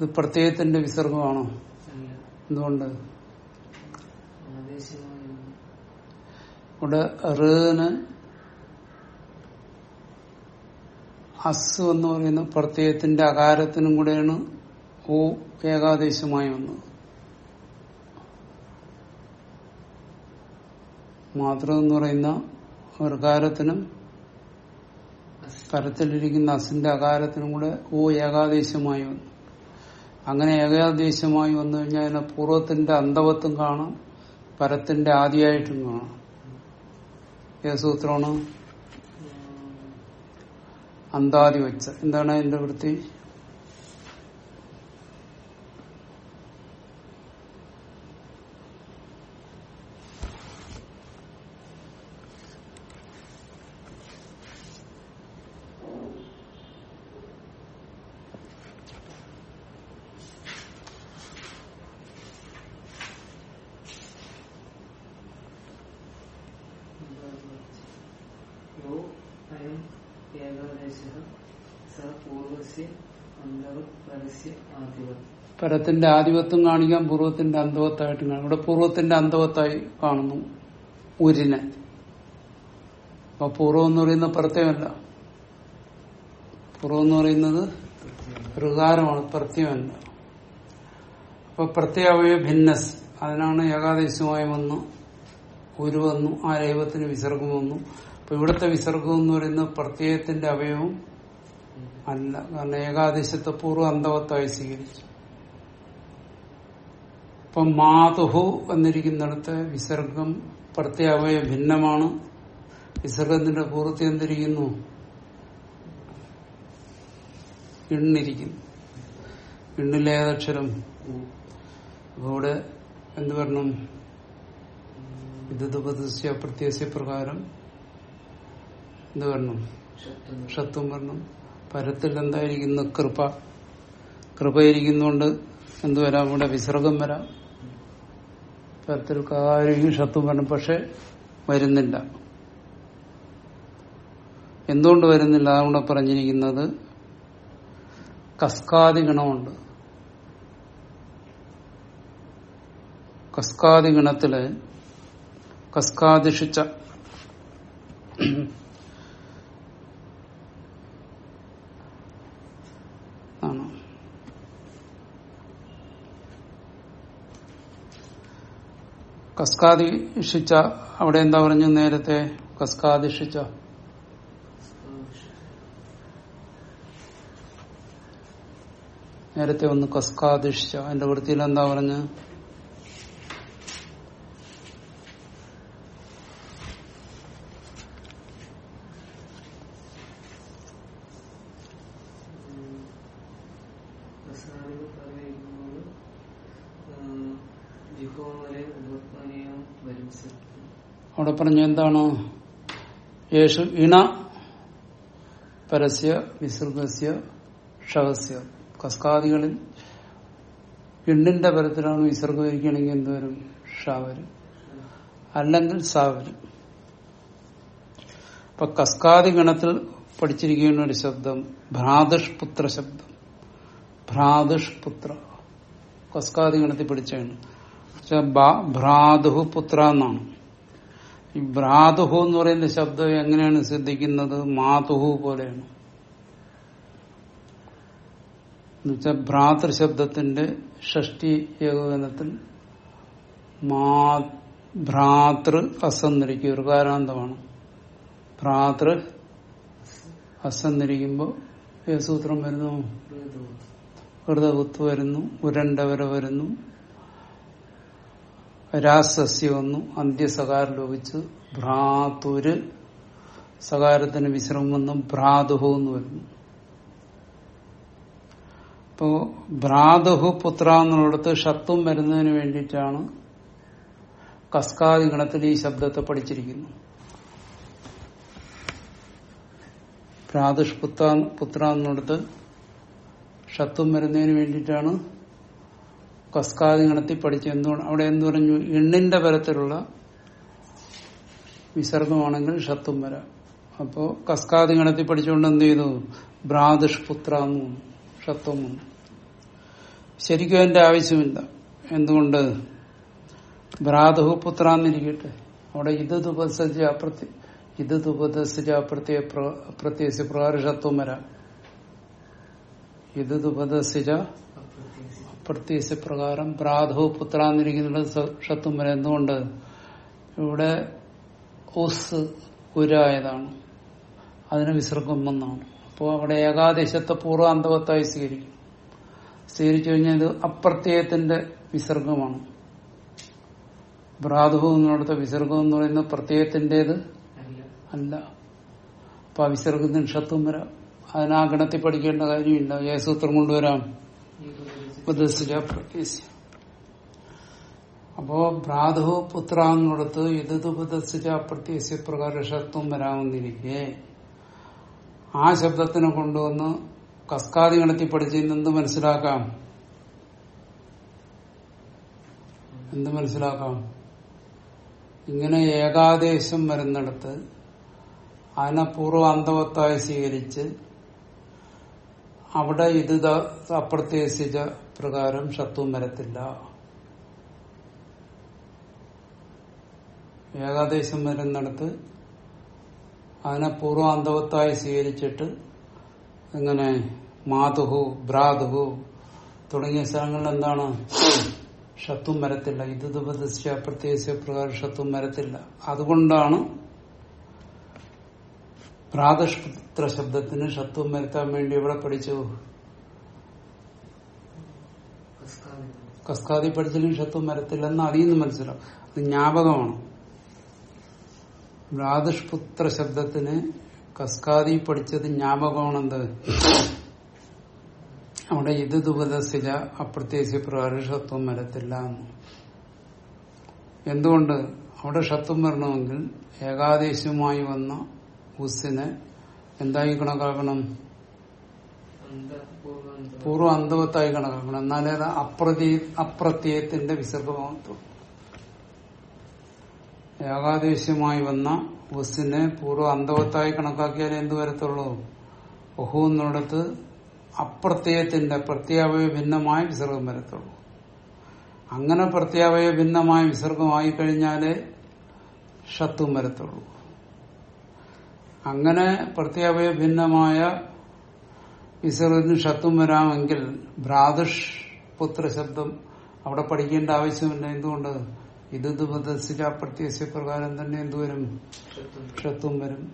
ഇത് പ്രത്യയത്തിന്റെ വിസർഗമാണോ? എന്തുകൊണ്ട്? ഇവിടെ ഋന് അസ് എന്ന് പറയുന്ന പ്രത്യയത്തിന്റെ അകാരത്തിനും കൂടെയാണ് ഓ ഏകാദേശമായി വന്നത്. മാത്രം എന്ന് പറയുന്ന ഒരകാരത്തിനും സ്ഥലത്തിലിരിക്കുന്ന അസിന്റെ അകാരത്തിനും കൂടെ ഓ ഏകാദേശമായി വന്നു. അങ്ങനെ ഏകാദേശമായി വന്നു കഴിഞ്ഞാൽ അതിനെ പൂർവത്തിന്റെ അന്തവത്തും കാണാം. പരത്തിന്റെ ആദിയായിട്ടും കാണാം ഏത് സൂത്രമാണ് അന്താദി വെച്ച. എന്താണ് അതിന്റെ വൃത്തി? പരത്തിന്റെ ആധിപത്യം കാണിക്കാൻ പൂർവത്തിന്റെ അന്തവത്തായിട്ടും കാണും. ഇവിടെ പൂർവത്തിന്റെ അന്തവത്തായി കാണുന്നു ഉരിനെ. അപ്പൊ പൂർവം എന്ന് പറയുന്ന പ്രത്യമല്ല പൂർവം എന്ന് പറയുന്നത് ഋകാരമാണ് പ്രത്യമല്ല അപ്പൊ പ്രത്യാവയ ഭിന്നസ്. അതിനാണ് ഏകാദേശമായി വന്നു ഒരു വന്നു ആ രൈവത്തിന് വിസർഗം വന്നു. അപ്പൊ ഇവിടുത്തെ വിസർഗം എന്ന് പറയുന്നത് പ്രത്യയത്തിന്റെ അവയവം അല്ല. കാരണം ഏകാദേശത്തെ പൂർവ അന്തവത്തായി സ്വീകരിച്ചു. ഇപ്പൊ മാതുഹു എന്നിരിക്കുന്നിടത്ത് വിസർഗം പ്രത്യാവയ ഭിന്നമാണ്. വിസർഗത്തിന്റെ പൂർത്തി എന്തിരിക്കുന്നു? ഇണ്ണിരിക്കുന്നു ഇണ്ണിലെ അപ്പൊ ഇവിടെ എന്ത് വരണം? വിദ്യുപദസ്യ പ്രത്യസ്യ പ്രകാരം എന്ത് വരണം? ഷത്വം വരണം. പരത്തിൽ എന്തായിരിക്കുന്നു? കൃപ. കൃപയിരിക്കുന്നോണ്ട് എന്ത് വരാം? ഇവിടെ വിസർഗം വരാം. പരത്തിൽ കാര്യം ഷത്വം വരണം. പക്ഷെ വരുന്നില്ല. എന്തുകൊണ്ട് വരുന്നില്ല? അതുകൊണ്ട് പറഞ്ഞിരിക്കുന്നത്. കസ്കാദി ഗണമുണ്ട്. കസ്കാദി ഗണത്തിൽ കസ്കാദിഷിച്ച ആണ് കസ്കാദിഷിച്ച അവിടെ എന്താ പറഞ്ഞു നേരത്തെ? കസ്കാദിഷിച്ച നേരത്തെ ഒന്ന് കസ്കാദിഷിച്ച അതിന്റെ വൃത്തിയിൽ എന്താ പറഞ്ഞ് പ്രസാദികൾ പറയുന്നത് ജിഹോമലെ ഉപത്മനീയം വരും അവിടെ പറഞ്ഞു എന്താണ്? യേശു ഇണ പരസ്യ വിസൃതസ്യ ഷവസ്യ കസ്കാദികളിൽ ഇണ്ണിന്റെ പരത്തിലാണ് വിസർഗം ഇരിക്കണമെങ്കിൽ എന്തുവരും ഷാവരും അല്ലെങ്കിൽ സാവരും. വരും ഇപ്പൊ കസ്കാദി ഗണത്തിൽ പഠിച്ചിരിക്കുന്ന ഒരു ശബ്ദം ഭ്രാതുഷ് പുത്ര ശബ്ദം. ഭ്രാതുഷ് പുത്ര കസ്കാദി ഗണത്തിൽ പഠിച്ചാണ് ഭ്രാതുഹു പുത്ര എന്നാണ്. ഈ ഭ്രാതുഹു എന്ന് പറയുന്ന ശബ്ദം എങ്ങനെയാണ് ശ്രദ്ധിക്കുന്നത്? മാതുഹു പോലെയാണ്. എന്നുവെച്ചാൽ ഭ്രാതൃശബ്ദത്തിന്റെ ഷഷ്ടി ഏകോപനത്തിൽ മാ ഭ്രാതൃ അസന്നിരിക്കും. ഒരു കാരാന്തമാണ്. ഭ്രാതൃ അസന്നിരിക്കുമ്പോൾ ഏത് സൂത്രം വരുന്നു? ഹൃദകുത്ത് വരുന്നു ഉരണ്ടവര വരുന്നു രാസസ്യ വന്നു. അന്ത്യസകാരം ലോപിച്ച്. ഭ്രാതുര് സകാരത്തിന് വിശ്രമം ഭ്രാതുഹു എന്ന് വരുന്നു. അപ്പോ ഭ്രാതുഹു പുത്ര എന്നുള്ളിടത്ത് ഷത്വം വരുന്നതിന് വേണ്ടിയിട്ടാണ് കസ്കാദി ഗണത്തിൽ ഈ ശബ്ദത്തെ പഠിച്ചിരിക്കുന്നു. ഭ്രാതുഷ് പുത്ര പുത്ര എന്നുള്ളിടത്ത് ഷത്വം വരുന്നതിന് വേണ്ടിയിട്ടാണ് കസ്കാദി നടത്തി പഠിച്ചു. എന്തുകൊണ്ട്? അവിടെ എന്ത് പറഞ്ഞു? എണ്ണിന്റെ പരത്തിലുള്ള വിസർഗമാണെങ്കിൽ ഷത്തും വരാം. അപ്പോ കസ്കാദി നടത്തി പഠിച്ചുകൊണ്ട് എന്ത് ചെയ്തു? ഭ്രാതുഷ് പുത്ര വന്നു. ശരിക്കും അതിന്റെ ആവശ്യമില്ല. എന്തുകൊണ്ട്? ഭ്രാതുഹു പുത്ര എന്നിരിക്കട്ടെ. അവിടെ ഇത് തുപസജ അപ്രത്യ ഇത് തുപദസജ അപ്രത്യ പ്രത്യേകിച്ച് പ്രകാരം ഷത്വം വരാം. ഇത് തുപദസജ അപ്രത്യസ്യ പ്രകാരം ഭ്രാതുഹു പുത്ര എന്നിരിക്കുന്നത് ഷത്വം എന്തുകൊണ്ട് ഇവിടെ ഉസ് ഉരായതാണ് അതിന് വിസർഗം വന്നാണ് അപ്പോൾ അവിടെ ഏകാദേശത്തെ പൂർവാന്തവത്തായി സ്വീകരിക്കും. സ്വീകരിച്ചു കഴിഞ്ഞാൽ ഇത് അപ്രത്യയത്തിന്റെ വിസർഗമാണ്. ഭ്രാതുഹു എന്നിടത്ത് വിസർഗം എന്ന് പറയുന്നത് പ്രത്യയത്തിന്റേത് അല്ല. അപ്പൊ ആ വിസർഗത്തിന് ഷത്വം വരാം അതിനാ ഗണത്തിൽ പഠിക്കേണ്ട കാര്യമില്ല. ഏ സൂത്രം കൊണ്ടുവരാം. ഉപദേശിച്ച അപ്പോ ഭ്രാതു പുത്ര എന്നിടത്ത് ഇത് ഉപദേശിച്ച അപ്രത്യേക പ്രകാരം ഷത്വം വരാമെന്നിരിക്കെ. ആ ശബ്ദത്തിനെ കൊണ്ടുവന്ന് കസ്കാദി കണത്തി പഠിച്ചതിന് എന്ത് മനസ്സിലാക്കാം. എന്ത് മനസ്സിലാക്കാം? ഇങ്ങനെ ഏകാദേശം വരുന്നിടത്ത് അതിനെ പൂർവ അന്തവത്തായി സ്വീകരിച്ച് അവിടെ ഇത് അപ്രത്യേകിച്ച പ്രകാരം ഷത്വം വരത്തില്ല. ഏകാദേശം വരുന്നിടത്ത് അതിനെ പൂർവാന്തവത്തായി സ്വീകരിച്ചിട്ട് ഇങ്ങനെ മാതുഹു ഭ്രാതുഹു തുടങ്ങിയ സ്ഥലങ്ങളിൽ എന്താണ്? ഷത്വം വരത്തില്ല. ഇത് ദുപദസ്യ പ്രത്യേകിച്ച് പ്രകാരം ഷത്വം വരത്തില്ല. അതുകൊണ്ടാണ് പ്രാതഷ്പുത്ര ശബ്ദത്തിന് ഷത്വം വരുത്താൻ വേണ്ടി ഇവിടെ പഠിച്ചു. കസ്കാതി പഠിച്ചാലും ഷത്വം വരത്തില്ലെന്ന് അതിൽ നിന്ന് മനസ്സിലാവും അത് ജ്ഞാപകമാണ്. പ്രാതഷ്പുത്ര ശബ്ദത്തിന് കസ്കാതി പഠിച്ചത് ജ്ഞാപകമാണെന്ത്? അവിടെ ഇത് ദുപദസില അപ്രത്യേകിച്ച് പ്രകാരം ഷത്വം വരത്തില്ല എന്ന്. എന്തുകൊണ്ട്? അവിടെ ഷത്വം വരണമെങ്കിൽ ഏകാദേശമായി വന്ന ഉസിനെ എന്തായി കണക്കാക്കണം? പൂർവ അന്തവത്തായി കണക്കാക്കണം. എന്നാലേ അത് അപ്രതീ അപ്രത്യയത്തിന്റെ വിസർഗമാകത്തുള്ളൂ ഏകാദേശമായി വന്ന ഉസിനെ പൂർവ അന്തവത്തായി കണക്കാക്കിയാൽ എന്തു വരത്തുള്ളൂ? ഒഹു എന്നിടത്ത് അപ്രത്യയത്തിന്റെ പ്രത്യാവയ ഭിന്നമായ വിസർഗം വരത്തുള്ളൂ. അങ്ങനെ പ്രത്യാവയ ഭിന്നമായ വിസർഗമായി കഴിഞ്ഞാലേ ഷത്വം വരത്തുള്ളൂ. അങ്ങനെ പ്രത്യാവയ ഭിന്നമായ വിസർഗത്തിന് ഷത്തും വരാമെങ്കിൽ ഭ്രാതുഷ് പുത്ര ശബ്ദം അവിടെ പഠിക്കേണ്ട ആവശ്യമില്ല. എന്തുകൊണ്ട്? ഇത് പ്രത്യസ്യ പ്രകാരം തന്നെ എന്തുവരും? ഷത്വം വരും.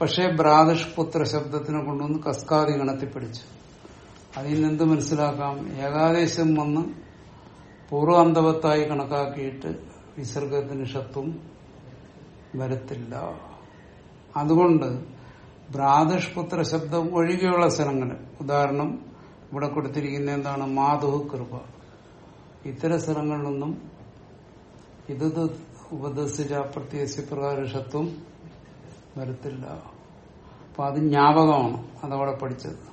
പക്ഷേ ഭ്രാതുഷ് പുത്ര ശബ്ദത്തിനെ കൊണ്ടുവന്ന് കസ്കാതി ഗണത്തിൽ പഠിച്ചു അതിൽ നിന്ന് മനസ്സിലാക്കാം ഏകാദേശം വന്ന് പൂർവാന്തവത്തായി കണക്കാക്കിയിട്ട് വിസർഗത്തിന് ഷത്വം വരത്തില്ല. അതുകൊണ്ട് ഭ്രാതുഷ്പുത്ര ശബ്ദം ഒഴികെയുള്ള സ്ഥലങ്ങൾ. ഉദാഹരണം ഇവിടെ കൊടുത്തിരിക്കുന്ന എന്താണ്? മാധു കൃപ. ഇത്തരം സ്ഥലങ്ങളിലൊന്നും ഇത് ഉപദേശിച്ച പ്രത്യേകിച്ച് പ്രകാരഷത്വം വരത്തില്ല. അപ്പൊ അത് ജ്ഞാപകമാണ്. അതവിടെ പഠിച്ചത്.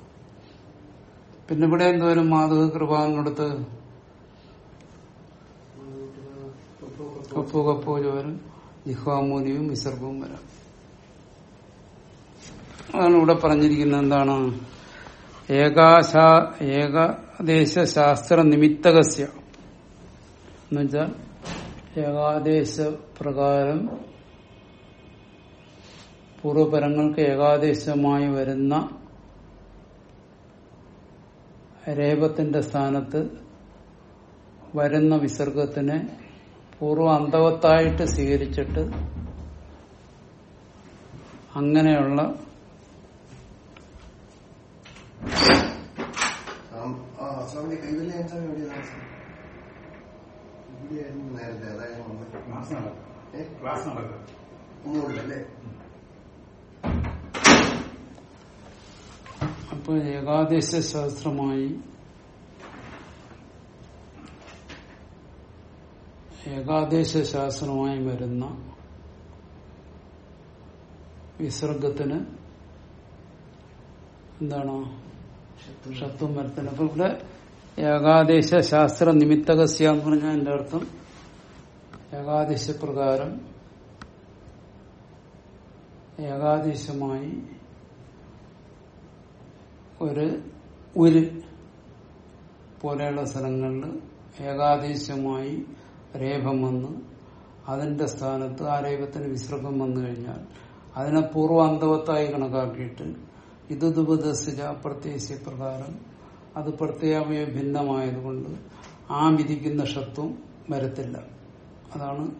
പിന്നെ ഇവിടെ എന്തോരും മാധു കൃപ കൊടുത്ത്? കപ്പു കപ്പു ചോരും ജിഹ്വാമൂലിയും വിസർഗവും വരാം. അതാണ് ഇവിടെ പറഞ്ഞിരിക്കുന്നത് എന്താണ്? ഏകാശ ശാസ്ത്ര നിമിത്തകസ്യ എന്നുവെച്ചാൽ ഏകാദേശ പ്രകാരം പൂർവപരങ്ങൾക്ക് ഏകാദേശമായി വരുന്ന രേപത്തിന്റെ സ്ഥാനത്ത് വരുന്ന വിസർഗത്തിനെ പൂർവ അന്തവത്തായിട്ട് സ്വീകരിച്ചിട്ട് അങ്ങനെയുള്ള സ്വാമി കൈവല്യ സ്വാമി എവിടെയാണ്? ഇവിടെയായിരുന്നു നേരത്തെ അതായത് ഒന്നുമില്ലല്ലേ അപ്പൊ ഏകാദേശ ശാസ്ത്രമായി ഏകാദേശ ശാസ്ത്രമായി വരുന്ന വിസർഗത്തിന് എന്താണ്? ഷത്വം വരുത്തൽ അപ്പൊ ഇവിടെ ഏകാദേശ ശാസ്ത്ര നിമിത്തകസ്യ എന്ന് പറഞ്ഞാൽ എന്റെ അർത്ഥം. ഏകാദേശ പ്രകാരം ഏകാദേശമായി ഒരു ഉര് പോലെയുള്ള സ്ഥലങ്ങളിൽ ഏകാദേശമായി രേഖം വന്ന് അതിന്റെ സ്ഥാനത്ത് ആ രേഖത്തിന് വിസർഗം വന്നു കഴിഞ്ഞാൽ അതിനെ പൂർവ അന്തവത്തായി കണക്കാക്കിയിട്ട് ഇത് ദുപദസിച്ച പ്രത്യേകിച്ച് പ്രകാരം അത് പ്രത്യേകമായ ഭിന്നമായതുകൊണ്ട് ആ വിധിക്കുന്ന ഷത്വം വരത്തില്ല. അതാണ്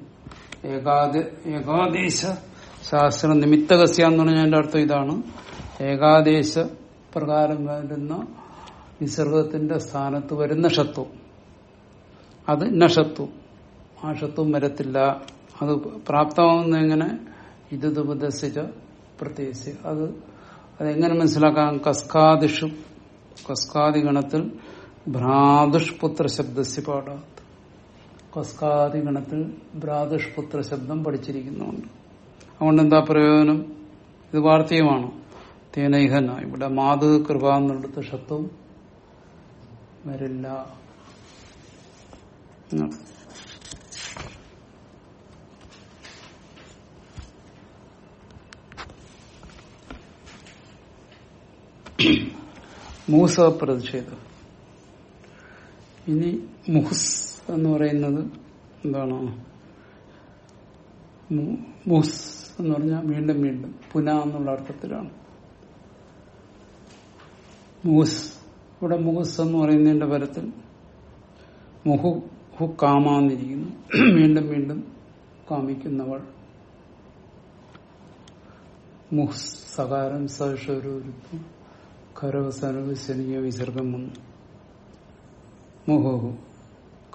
ഏകാദ ഏകാദേശ ശാസ്ത്ര നിമിത്തകസ്യ എന്ന് പറഞ്ഞതിന്റെ അർത്ഥം ഇതാണ്. ഏകാദേശ പ്രകാരം വരുന്ന നിസർഗത്തിന്റെ സ്ഥാനത്ത് വരുന്ന ഷത്വം. അത് നഷത്വം ആ ഷത്വം വരത്തില്ല. അത് പ്രാപ്തമാവുന്ന എങ്ങനെ? ഇത് ഉപദേശിച്ച പ്രത്യേകിച്ച് അത് അതെങ്ങനെ മനസ്സിലാക്കാം? കസ്കാദിഷു. കസ്കാദി ഗണത്തിൽ ഭ്രാതുഷ്പുത്ര ശബ്ദസ്യ പാടാത്ത കസ്കാദി ഗണത്തിൽ ഭ്രാതുഷ്പുത്ര ശബ്ദം പഠിച്ചിരിക്കുന്നുണ്ട്. അതുകൊണ്ട് എന്താ പ്രയോജനം? ഇത് വാർത്തീയമാണ്. തേനൈഹന ഇവിടെ മാതൃ കൃപ എന്നുള്ളത് ശബ്ദം വരില്ല. മൂസ പ്രതിഷേധം ഇനി മുഹുസ് എന്ന് പറയുന്നത് എന്താണ്? മുഹുസ് എന്ന് പറഞ്ഞാൽ വീണ്ടും വീണ്ടും പുന എന്നുള്ള അർത്ഥത്തിലാണ്. മുഹുസ് ഇവിടെ മുഹുസ് എന്ന് പറയുന്നതിന്റെ പരത്തിൽ മുഹു ഹു കാമാന്നിരിക്കുന്നു. വീണ്ടും വീണ്ടും കാമിക്കുന്നവൾ. മുഹ്സ് സകാരം സവിഷരൂരിപ്പ് ഖരവസനവ് ശനിയ വിസർഗം വന്നു മുഹുഹു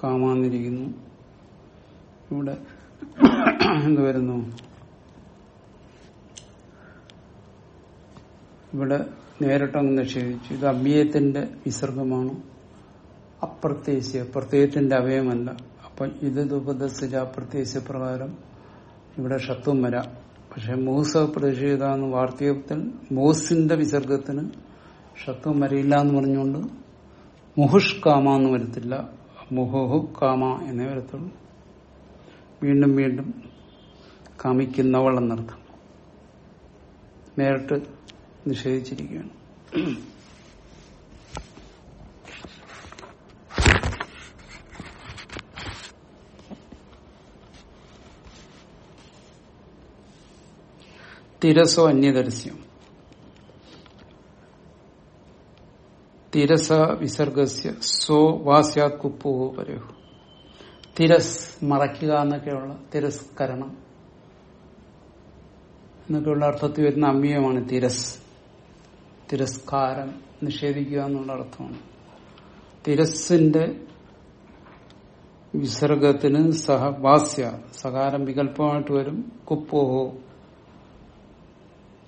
കാമാന്നിരിക്കുന്നു. ഇവിടെ എന്ത് വരുന്നു? ഇവിടെ നേരിട്ടങ്ങ് നിക്ഷേപിച്ചു. ഇത് അഭ്യയത്തിന്റെ വിസർഗമാണ്. അപ്രത്യേശ്യ പ്രത്യയത്തിന്റെ അവയമല്ല. അപ്പൊ ഇത് ഉപദേശിച്ച അപ്രത്യേശ്യ പ്രകാരം ഇവിടെ ഷത്വം വരാം. പക്ഷെ മൂസ പ്രതിഷേധ എന്ന് വാർത്തകത്തിൽ മൂസിന്റെ വിസർഗത്തിന് ഷത്വം വരയില്ല എന്ന് പറഞ്ഞുകൊണ്ട് മുഹുഷ് കാമ എന്ന് വരത്തില്ല. മുഹുഹു കാമ എന്നേ വരത്തുള്ളൂ. വീണ്ടും വീണ്ടും കാമിക്കുന്നവൾ എന്നർത്ഥം. നേരിട്ട് നിഷേധിച്ചിരിക്കുകയാണ്. തിരസോ അന്യദർശ്യം. തിരസ വിസർഗസ്യ സോ വാസ്യാത് കുപ്പോ പരഹു. തിരസ് മറയ്ക്കുക എന്നൊക്കെയുള്ള തിരസ്കരണം. എന്നൊക്കെയുള്ള അർത്ഥത്തിൽ വരുന്ന അമ്മീയമാണ് തിരസ്. തിരസ്കാരം നിഷേധിക്കുക എന്നുള്ള അർത്ഥമാണ്. തിരസിന്റെ വിസർഗത്തിന് സഹ വാസ്യ സകാരം വികല്പമായിട്ട് വരും കുപ്പോഹോ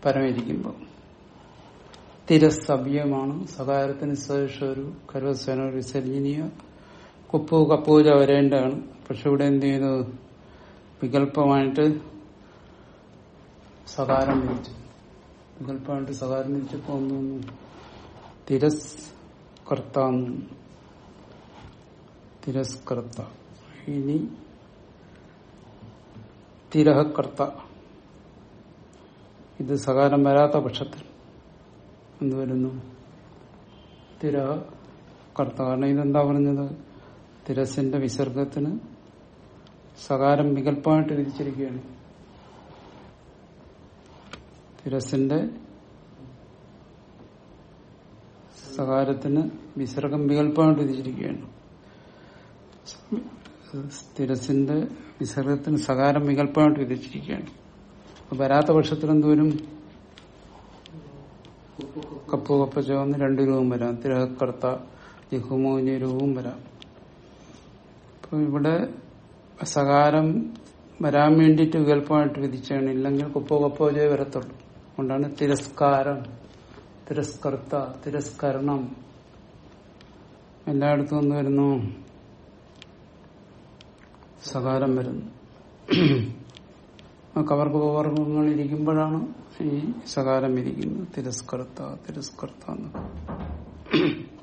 പരമിരിക്കുമ്പോൾ തിരസ്സഭ്യമാണ് സകാരത്തിന് ശേഷം ഒരു വിസർജനീയ കുപ്പു കപ്പൂര വരേണ്ടതാണ്. പക്ഷെ ഇവിടെ എന്ത് ചെയ്തു വികല്പമായിട്ട് സകാരം വിളിച്ചു വികല്പമായിട്ട് സകാരം വിളിച്ചപ്പോ ഒന്നു തിരസ് കർത്ത. തിരസ്കർത്ത ഇനി തിരഹകർത്ത ഇത് സകാരം വരാത്ത പക്ഷത്തിൽ എന്ത് വരുന്നു. തിര കർത്ത കാരണം ഇതെന്താ പറഞ്ഞത്? തിരസിന്റെ വിസർഗത്തിന് സകാരം വികല്പമായിട്ട് വിധിച്ചിരിക്കുകയാണ്. തിരസിന്റെ സകാരത്തിന് വിസർഗം വികല്പമായിട്ട് വിധിച്ചിരിക്കുകയാണ്. തിരസിന്റെ വിസർഗത്തിന് സകാരം വികല്പമായിട്ട് വിധിച്ചിരിക്കുകയാണ്. വരാത്ത പക്ഷത്തിൽ എന്തുവരും കപ്പ് കപ്പ ചുവന്ന് രണ്ട് രൂപം വരാം. തിരഹക്കർത്ത ജിഹുമോഞ്ഞ രൂപവും വരാം. അപ്പൊ ഇവിടെ സകാരം വരാൻ വേണ്ടിയിട്ട് വികല്പമായിട്ട് വിധിച്ചാണ്. ഇല്ലെങ്കിൽ കുപ്പോ കപ്പോജേ വരത്തുള്ളൂ. അതുകൊണ്ടാണ് തിരസ്കാരം. തിരസ്കർത്ത തിരസ്കരണം. എല്ലായിടത്തും ഒന്ന് വരുന്നു. സകാരം വരുന്നു. കവർക്ക് പവർഗങ്ങൾ ഇരിക്കുമ്പോഴാണ് ഈ സകാരം ഇരിക്കുന്നു. തിരസ്കർത്ത തിരസ്കർത്ത എന്നൊക്കെ